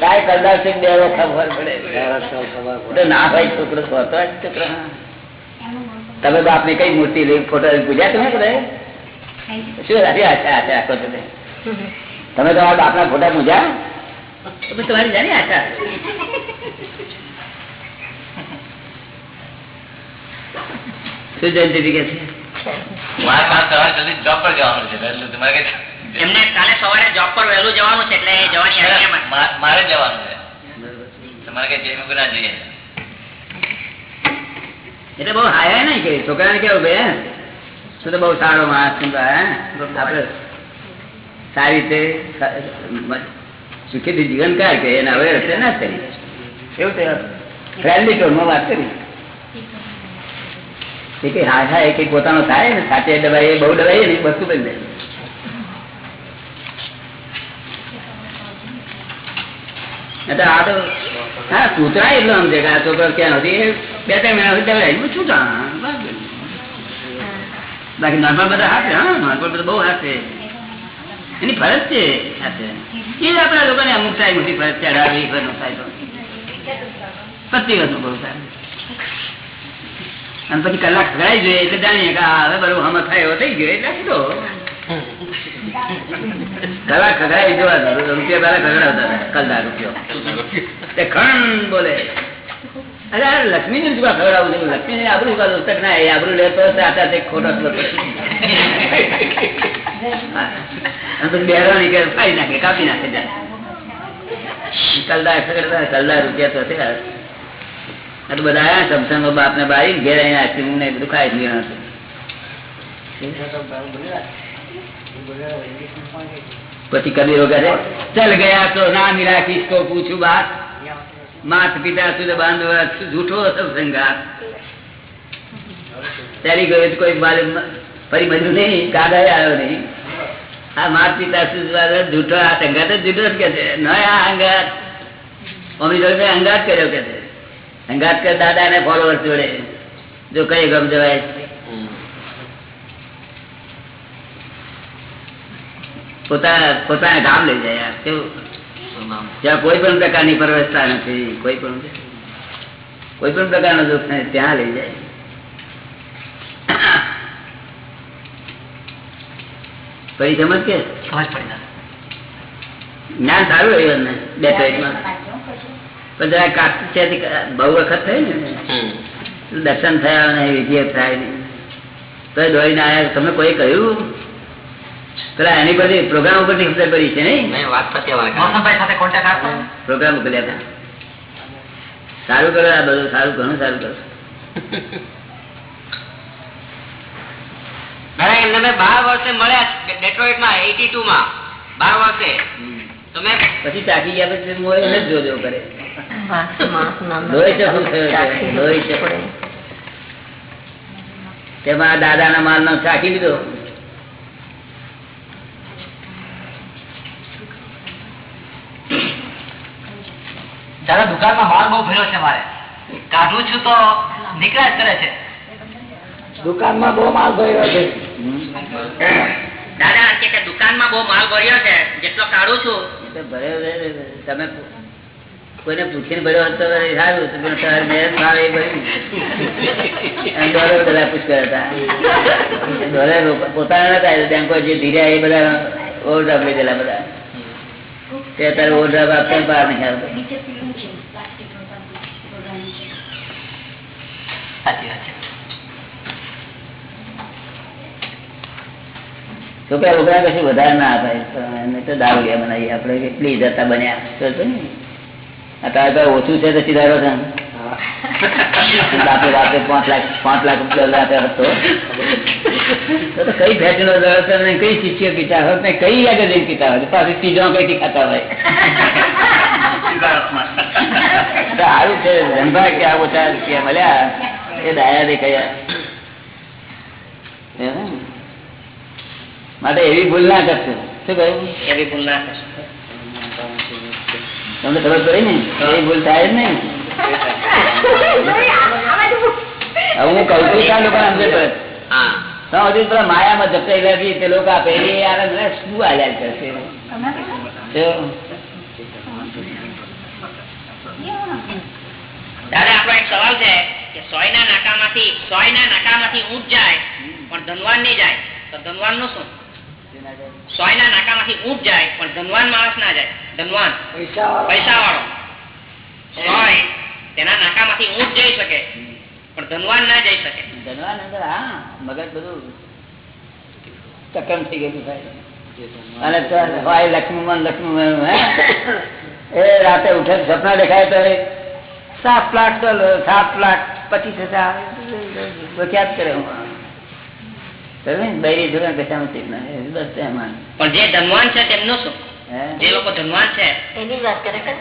કાંઈ કરદાર સિંહ વખત ખબર પડે. ના ભાઈ, છોકરો હોતો જ છોકરો. તમે બાપની કઈ મૂર્તિ લઈ, ફોટો પૂજા તમે કરે શું રાજી આશા આશા તમે તમે તમારા બાપના ફોટા પૂજા? તમારી જયંતિ કે છે? મારે મારે તમારે જલ્દી જવાનું છે તમારે એમને કાલે સવારે જોબ પર વહેલું જવાનું છે એટલે એ જવાની મારે જવાનું છે. તમારે કઈ જઈ મૂકી ના જોઈએ એટલે બહુ હાયા નહીં કે? છોકરાને કેવું ભાઈ શું તો બહુ સારો માણસ? આપણે સારી રીતે સુખી સુખીથી જીવન કાર કે એને હવે રસ્તે ના કરી એવું તે ફ્રેન્ડલી ટોનમાં વાત કરી. એ કઈ હા હા એ કઈ પોતાનો થાય ને? સાચે દવાઈ એ બહુ દવાઈ ને વસ્તુ બની જાય. કૂતરા એટલો સમજે કે આ છોકરો ક્યાં હતી બે, ત્રણ મહિના સુધી બાકી નાનપણ બધા હાથે, હા, નાનપણ બધા બહુ હાથે. એની ફરજ છે હાથે. એ આપણા લોકોને અમુક સાહેબ નથી ફરજ છે, અઢાર, વીસ વર્ષનો થાય તો. પચીસ બહુ સારું અને પછી કલાક ખગડાઈ જોઈએ, એટલે જાણીએ કે હવે બરોબર હમ થાય, એવો થઈ ગયો, એટલે કલાક ખગડાઈ જોવા રૂપિયા પેલા ખગડાવતા કલદા રૂપિયો. ખણ બોલે. અરે, આ લક્ષ્મી ને શું ખવડાવું છું? લક્ષ્મી ને આબરું કાઢું? તક ના આબરું લેતો આટા તે ખોટો નાખે, કાપી નાખે કલદા ખગડતા કલદા રૂપિયા તો છે. આ બધા આયા સમસંગો બાપ ને બાઈ ઘેર આવીને આઈસ્ક્રીમ ને બધું ખાઈ ગયું પછી કદી કહે ચલ ગયા તો ના મિલા કિસકો પૂછું બાત માત પિતા સુધ બાંધવ જૂઠો સંગાત? ચાલી ગયો તો કોઈ ફરી બધું નહીં કાગળ આવ્યો નહીં. આ માત પિતા સુધ જૂઠો આ સંગાત જ જૂઠો જ કે છે. ન આ અંગાત મમ્મી જોડે અંગાત કર્યો કે છે. અંગાત કર દાદા ને ફોલોવર જોડે. જો કઈ ગમ જવાય પોતાના પોતાના ગામ લઈ જાય યાર. કેવું? ત્યાં કોઈ પણ પ્રકારની પરવસ્થા નથી. કોઈ પણ કોઈ પણ પ્રકારનો દુઃખ નથી. ત્યાં લઈ જાય. પછી સમજ કે? ના જ્ઞાન સારું રહ્યું એમને બે ત્રણ પણ જરા કાચું છે બહુ વખત થઈ ને? દર્શન થયા ને વિજય થાય. નહીં તો દોડીને આવ્યા તમે કોઈ કહ્યું? પેલા એની બધી પ્રોગ્રામ ઉપર ખબર પડી છે નહીં? પ્રોગ્રામ કર્યા હતા સારું કરો આ બધું સારું ઘણું સારું કરો. દાદા પછી ચાકી ગયા પછી જોજો કરે. તેમાં દાદાના માલ નો ચાકી લીધો દાદા દુકાનમાં માલ બહુ ભર્યો છે મારે. કાઢું છું તો નીકળ્યા જ કરે છે. દુકાનમાં બહુ માલ ભર્યો છે. દાદા કે કે દુકાનમાં બહુ માલ ભર્યો છે? જેટલો કાઢું છું. ભર્યો તમે કોઈને પૂછીને ભર્યો હતો સારું હતું. તમારે મહેનત ભાવ એ ભર્યું. ડોલર બધા પૂછ હતા. ડોલર પોતાના નતા બેંકો જે ધીર્યા એ બધા ઓવરડ્રાફ્ટ લીધેલા બધા. તે અત્યારે ઓવરડ્રાફ્ટ આપતા બહાર નહીં આવતો. સાચી વાત છે છોકરા છોકરા કશું વધારે ના અપાય તો ગયા બનાવીએ. આપણે કેટલી જતા બન્યા. તો અત્યારે તો ઓછું છે તો સીધારો છે રાતે રાતે પાંચ લાખ પાંચ લાખ રૂપિયા રાતે હતો. તો કઈ ફેશન ને કઈ શિષ્ય પીતા હોત ને કઈ આગળ જઈને પીતા હોય. પાછી ત્રીજો કઈ ખાતા હોય. તો સારું છે. ધંધા કે આ ઓછા રૂપિયા મળ્યા. એ ડાયા દેખાયા માટે એવી ભૂલ ના કરશો. શું કહ્યું? એવી ભૂલ ના કરશો. તમને ખબર પડી ને? એવી ભૂલ થાય જ નહીં. હું માયામાં જપતાઈ નથી તે લોકો આપે એ આનંદ શું આલ્યા કરશે? દાદા આપણો એક સવાલ છે. જો. સોયના નાકામાંથી સોયના નાકામાંથી ઊંટ જાય પણ ધનવાન નહીં જાય. તો ધનવાનનું શું સોયના નાકામાંથી ઊંટ જાય પણ ધનવાન માણસ ના જાય. ધનવાન. પૈસા વાળો સોય તેના નાકામાંથી ઊંટ જઈ શકે પણ ધનવાન ના જઈ શકે. ધનવાન અંદર હા મગજ બધું ચક્કમ થઈ ગયું થાય અને લક્ષ્મીમાં લક્ષ્મી એ રાતે ઉઠે સપના દેખાય તો સાત લાખ તો સાત લાખ પચીસ હજાર ક્યાં કરે હું સમજે ને? બૈરી જોડે કશામાં ચીજ ના એ બસ એમાં પણ જે ધનવાન છે તેમનું શું હે જે લોકો ધનવાન છે એની જ વાત કરે કે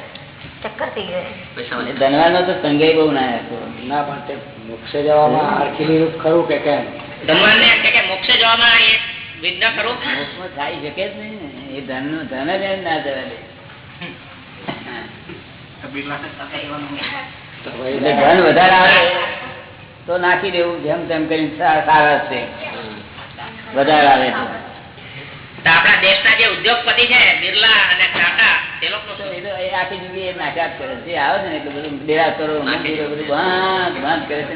ચક્કર થઈ ગયો એ ધનવાનો તો સંઘય બહુ ના હતો ના પણ તે મોક્ષે જવામાં આરખીલી રૂપ ખરું કે કેમ ધનવાન ને એમ કે કે મોક્ષે જવામાં એ વિઘ્ન ખરું મોક્ષમાં થાય શકે જ નહીં ને. એ ધનનું ધન જ એમ ના જવા દે તો ભાઈ એટલે ધન વધારે આવે તો નાખી દેવું જેમ તેમ કરીને સારા છે. વધારે આવે તો. આપણા દેશના જે ઉદ્યોગપતિ છે બિરલા અને ટાટા તે આખી જિંદગી નાખ્યા કરે છે. આવે છે ને એટલું બધું દેરાસરો મંદિરો બધું બાંધ બાંધ કરે છે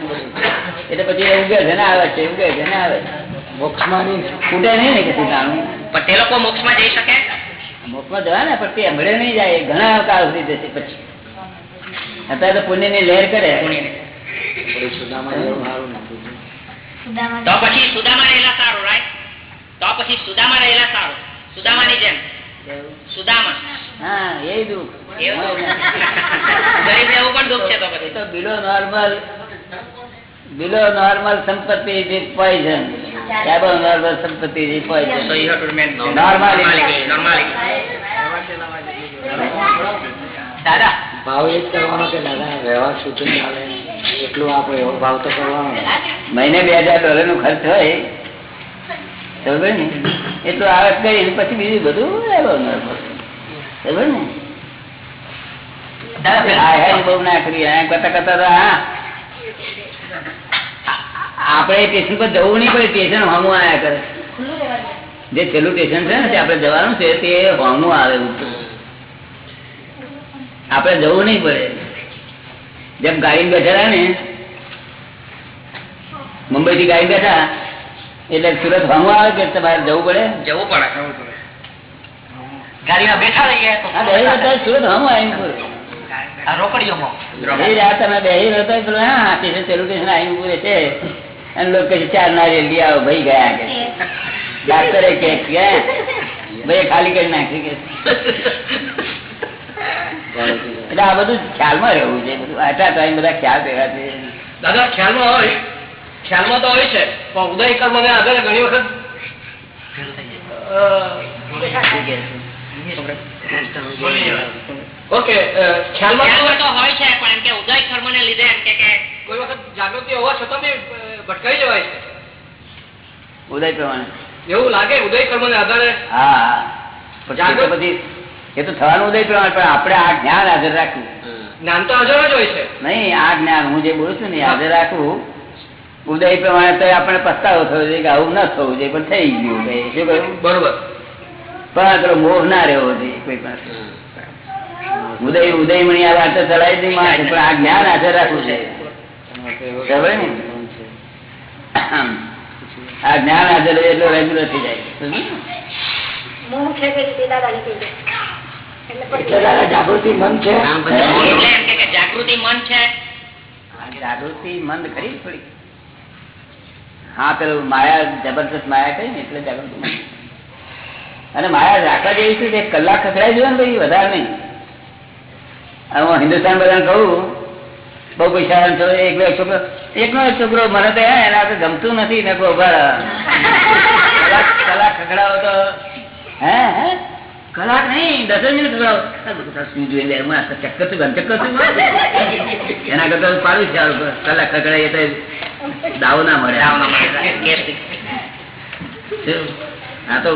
એટલે પછી ઉગે છે ને આવે છે ઉગે છે ને આવે મોક્ષમાં નહીં. નહીં ને કશું જાણવું પણ તે લોકો મોક્ષમાં જઈ શકે? મોક્ષમાં જવા ને પણ તે હમણે નહીં જાય ઘણા કાળ સુધી જશે પછી. અત્યારે તો પુણ્યની લહેર કરે સુદામા સુદામા તો પછી સુદામા રહેલા સારું રાઈટ તો પછી સુદામા રહેલા સારું. સુદામાની જેમ. સુદામા. હા એ દુઃખ. ગરીબ એવું પણ દુઃખ છે તો પછી. તો બિલો નોર્મલ બિલો નોર્મલ સંપત્તિ ઇઝ પોઈઝન એબો નોર્મલ સંપત્તિ is poison So you have to remain Normality. Normality. દાદા ભાવ એ જ કરવાનો કે દાદા વ્યવહાર સૂચન ચાલે. એટલું આપણે એવો ભાવ તો કરવાનો. મહિને બે હજાર ડોલર નો ખર્ચ હોય. ખબર ને? એટલું આવક કરીને પછી બીજું બધું ખબર ને? દાદા આ પેલા- હેડ બહુ ના કરી આ કરતા કરતા આપણે સ્ટેશન પર જવું નહીં પડે. સ્ટેશન હોમું આયા કરે. જે છેલ્લું સ્ટેશન છે ને તે આપણે જવાનું છે, તે હોમું આવે. આપણે જવું નહીં પડે. જેમ ગાડી બેઠેલા ને મુંબઈ થી ગાડી બેઠા એટલે સુરત હોમું આવે કે તમારે જવું પડે? જવું પડે ગાડીમાં બેઠા રહીએ સુરત હોમું આવી ખાલી કરી નાખી એટલે આ બધું ખ્યાલમાં રહેવું છે. બધું આટલા ટાઈમ બધા ખ્યાલ રહેવા છે. દાદા ખ્યાલમાં હોય? ખ્યાલમાં તો હોય છે પણ ઉદય કર્મ ને આધારે ઘણી વખત ઓકે ખ્યાલમાં તો તો હોય છે પણ એમ કે ઉદય કર્મને લીધે એમ કે કોઈ વખત જાગૃતિ હોવા છતાં બી ભટકાઈ જવાય છે. ઉદય પ્રમાણે. એવું લાગે ઉદય કર્મ ને આધારે? હા હા. પછી એ તો થવાનું ઉદય પ્રમાણે પણ આપણે આ જ્ઞાન હાજર રાખવું જ્ઞાન તો હાજર જ હોય છે. નહીં આ જ્ઞાન હું જે બોલું છું ને હાજર રાખવું ઉદય પ્રમાણે તો આપણે પસ્તાવો થયો છે કે આવું ન થવું જોઈએ પણ થઈ ગયું શું કહ્યું? બરોબર. પણ પેલો મોહ ના રહેવો જોઈએ કોઈ પાસે. ઉદય ઉદયમણી આ વાત ચલાવી જ નહીં પણ આ જ્ઞાન હાજર રાખવું છે. ખબર ને? આ જ્ઞાન હાજર એટલે એટલો રેગ્યુલર થઈ જાય. મોહ છે કે દાદા નીકળી જાય એટલે એટલે પછી દાદા જાગૃતિ મન છે. એટલે એમ કે કે જાગૃતિ મન છે. જાગૃતિ મંદ ખરી જ થોડી. હા પેલું માયા જબરદસ્ત માયા કઈ ને એટલે જાગૃતિ મંદ અને માયા રાખવા જેવી છે કલાક ખસડાઈ જોઈએ ને ભાઈ વધારે નહીં. હું હિન્દુસ્તાન બધાને કહું બહુ પૈસા એકનો એક છોકરો એકનો એક છોકરો મને તો એના ગમતું નથી ને કોઈ કલાક કલાક ખસડાવો તો હે હે? કલાક નહીં દસ મિનિટ ખખડાવો શું ચક્કર ચક્કર છું એના કરતા પાડું છે કલાક ખખડાઈએ તો દાવો ના મળે. દાવ ના મળે. હા તો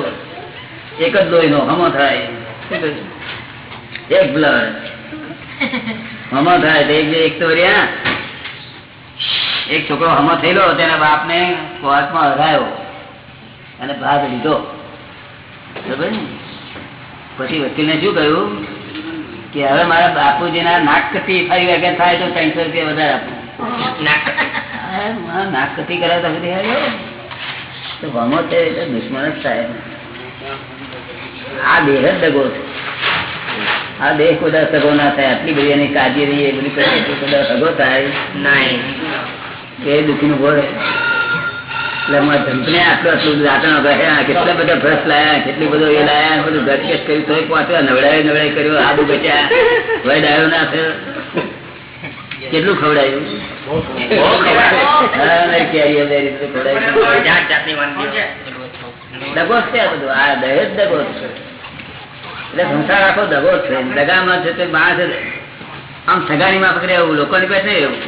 એક જ લોહી નો હમો થાય. શું એક બ્લડ. હમો થાય એક તો રહ્યા. એક છોકરો હમો થયેલો તેના બાપ ને કોર્ટમાં હરાયો અને ભાગ લીધો. બરાબર ને? પછી વકીલને શું કહ્યું? કે હવે મારા બાપુજીના નાક કતી ફરી વાગે થાય તો ત્રણસો રૂપિયા વધારે આપું. આ નાક કટી કરાવતા બધી તો ગમો છે એટલે દુશ્મન જ થાય. આ દેહ જ દગો છે. આ દેહ કુદા સગો ના થાય આટલી બધી એની કાળજી રહી એ બધી કુદા સગો થાય. એ દુઃખી નું ભોળે આટલું આટલું બધું રાતણ કેટલા બધા બ્રશ લાયા કેટલી બધો એ લાયા બધું ગટકેસ કર્યું તોય પહોંચ્યા નવડાય નવડાય કર્યું આબુ બચ્યા વય ડાયો ના થયો. કેટલું ખવડાયું? દગો છે આ બધું આ દહેજ દગો છે. એટલે સંસાર આખો દગો છે. દગામાં છે તે માણસ આમ સગાણીમાં પકડે એવું લોકોની પાસે એવું.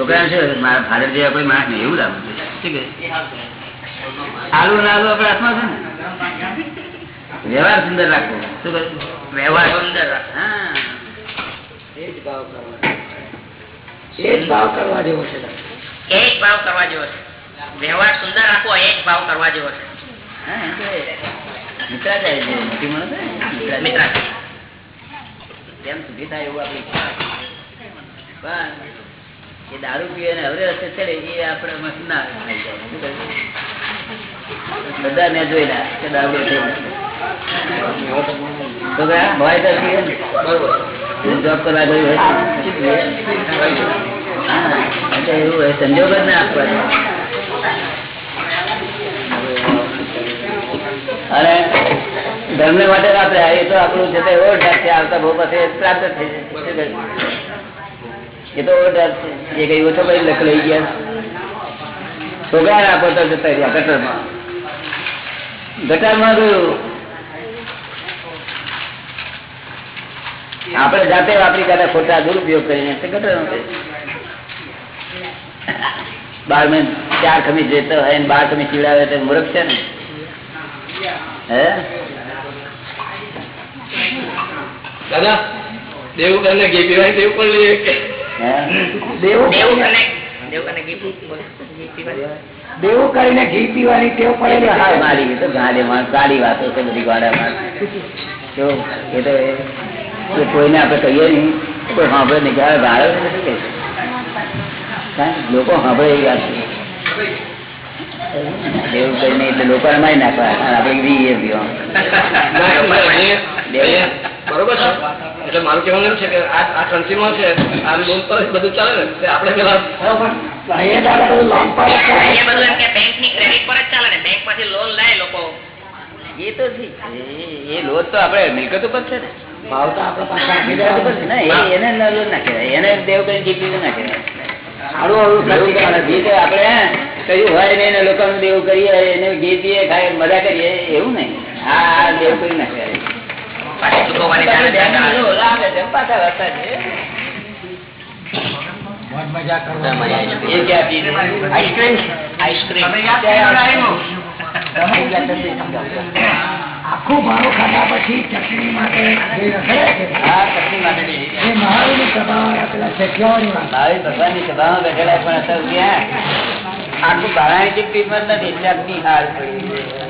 છોકરા છે મારા ફાધર જેવા કોઈ માણસ નહીં એવું લાગે શું કે આલુ ના આલુ આપડે હાથમાં છે ને? વ્યવહાર સુંદર રાખવો શું વ્યવહાર સુંદર હા. એ જ ભાવ કરવા એ જ ભાવ કરવા જેવો છે. એ જ ભાવ કરવા જેવો છે. વ્યવહાર સુંદર રાખવો એ જ ભાવ કરવા જેવો છે. મિત્રાચાર્ય છે, મોટી માણસ મિત્રાચાર્ય. તેમ થાય એવું આપણી પણ એ દારૂ પીએ ને હવે રસ્તે ચડે, એ આપણે મસ્ત ના થઈ જાય. શું કહ્યું? બધા મેં જોયેલા ને. જોબ કરવા હોય એવું સંજોગ જ અને ધર્મ માટે વાપરે એ તો આપણું જે એવો ડર છે, આવતા બહુ પાસે પ્રાપ્ત થઈ જાય? એ તો એવો ડર એ કઈ ઓછો કઈ લખ લઈ ગયા. છોકરા આપો જતા રહ્યા ગટરમાં. ગટરમાં ગયું આપણે જાતે વાપરી કાઢા, ખોટા દુરુપયોગ કરીને. બાર મેં ચાર ખમી જતો હોય બાર ખમી ચીડાવે તો મૂર્ખ છે ને. હે? દાદા, દેવું કરીને ઘી પીવાય તેવું પણ લઈએ દેવું કરીને- ઘી પીવાની. ટેવ એ તો ગાડી માં ગાડી વાતો છે બધી ગાડામાં. જો એ તો એ- એ કોઈને આપણે કહીએ નહીં. કોઈ સાંભળે નહીં ગાળો ગાળો નથી કે લોકો સાંભળે એવી વાત છે. કઈ કરીને એટલે લોકોને મારી નાખવા. આપણે બરોબર છે. એટલે મારું કહેવાનું એમ છે કે આ આ કંટ્રીમાં છે આ લોન પર બધું ચાલે ને આપણે પેલા લોકો. એ તો ઠીક છે. એ- એ લોટ તો આપણે મિલકત ઉપર છે ને. ભાવ તો આપણે પાસે આપી મિલકત ઉપર છે દેવાનો. ને. એ- એને ન લોટ ના કહેવાય. એને દેવ કરીએ એને ઘી ખાય મજા કરીએ એવું નહીં. આ આ દેવ કરી ના આખું ભાવ ખાધા પછી ચટણી માટે જે રખડે છે હા, ચટણી માટે બી. એ મહાવીરની સભાવાળા પેલા શેઠિયાવાળીમાં. ભાવિ ભગવાનની સભામાં બેઠેલા પણ આખું બારાણી ની કિંમત નથી ચટણી હાલ પડી છે.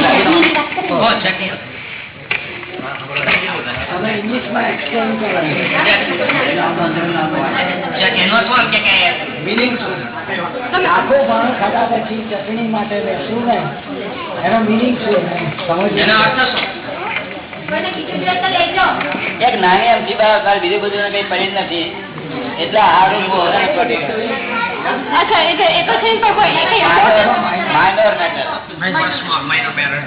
આખું ભાવ ખાધા પછી ચટણી માટે બેસવું ને એનો મિનિંગ શું સમજ એનો અર્થ શું? એક નાની અમથી બાર બીજું બધું કઈ પડી નથી. એટલે આ મોહન અચ્છા એટલે એ તો છે કોઈ માઇનોર મેટર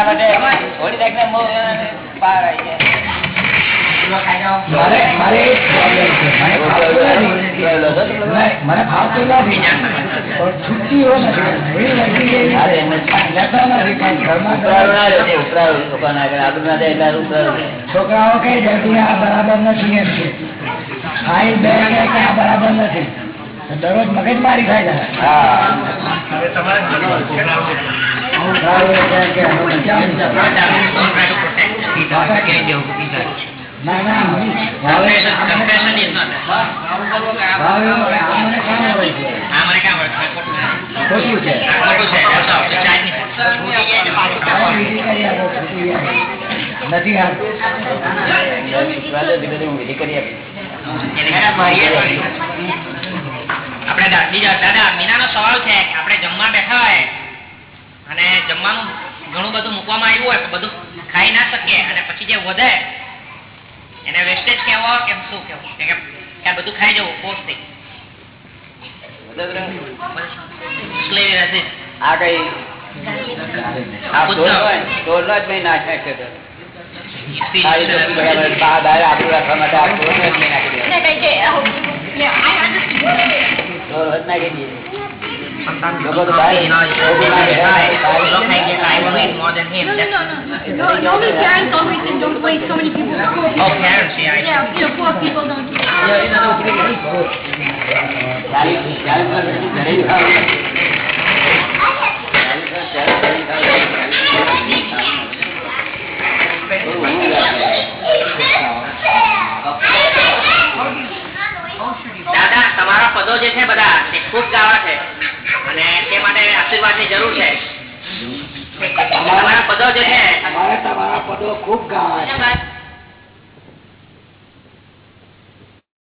માટે થોડી દેખને મો પાર આવી જાય. મને ફાવતું નથી. છૂટતી હોય. છોકરાઓ કઈ જતી આ બરાબર નથી એમ છે. આઈ બે આ બરાબર નથી. દરરોજ મગજ મારી થાય છે નથી આપણે બીજા દાદા મીનાનો સવાલ છે આપડે આપણે જમવા બેઠા હોય અને જમવાનું ઘણું બધું મૂકવામાં આવ્યું હોય બધું ખાઈ ના શકીએ અને પછી જે વધે એને વેસ્ટેજ કેવો કે શું કેવો? કે કે આ બધું ખાઈ જવું પોસ્ટ થઈ આ કઈ નાખી દીધો. No, go to Bali. No, you go to Bali. Look like your life weighs more than him. No, no, no. No, no, no. no, no, no. parents always say don't waste so many people's food. Oh, parents, yeah. I yeah,